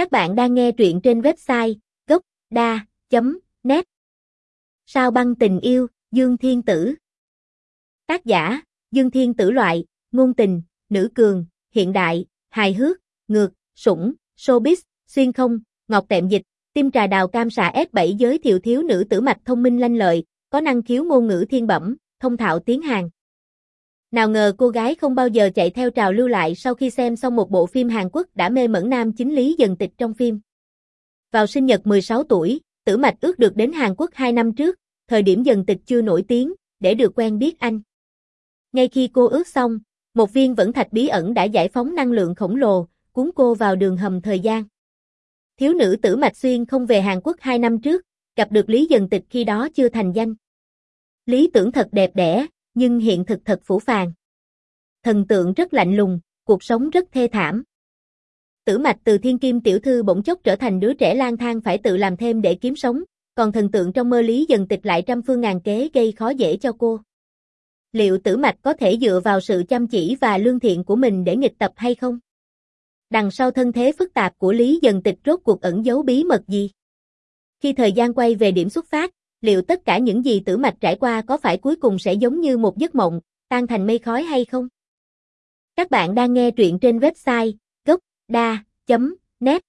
Các bạn đang nghe truyện trên website gocda net Sao băng tình yêu, Dương Thiên Tử Tác giả, Dương Thiên Tử loại, ngôn tình, nữ cường, hiện đại, hài hước, ngược, sủng, showbiz, xuyên không, ngọc tệm dịch, tim trà đào cam xạ S7 giới thiệu thiếu nữ tử mạch thông minh lanh lợi, có năng khiếu ngôn ngữ thiên bẩm, thông thạo tiếng Hàn. Nào ngờ cô gái không bao giờ chạy theo trào lưu lại sau khi xem xong một bộ phim Hàn Quốc đã mê mẩn nam chính lý dần tịch trong phim. Vào sinh nhật 16 tuổi, Tử Mạch ước được đến Hàn Quốc 2 năm trước, thời điểm dần tịch chưa nổi tiếng, để được quen biết anh. Ngay khi cô ước xong, một viên vẫn thạch bí ẩn đã giải phóng năng lượng khổng lồ, cuốn cô vào đường hầm thời gian. Thiếu nữ Tử Mạch Xuyên không về Hàn Quốc 2 năm trước, gặp được Lý Dần Tịch khi đó chưa thành danh. Lý tưởng thật đẹp đẽ, nhưng hiện thực thật phủ phàng. Thần tượng rất lạnh lùng, cuộc sống rất thê thảm. Tử mạch từ thiên kim tiểu thư bỗng chốc trở thành đứa trẻ lang thang phải tự làm thêm để kiếm sống, còn thần tượng trong mơ lý dần tịch lại trăm phương ngàn kế gây khó dễ cho cô. Liệu tử mạch có thể dựa vào sự chăm chỉ và lương thiện của mình để nghịch tập hay không? Đằng sau thân thế phức tạp của Lý Dần Tịch rốt cuộc ẩn giấu bí mật gì? Khi thời gian quay về điểm xuất phát, liệu tất cả những gì tử mạch trải qua có phải cuối cùng sẽ giống như một giấc mộng, tan thành mây khói hay không? Các bạn đang nghe truyện trên website gocda.net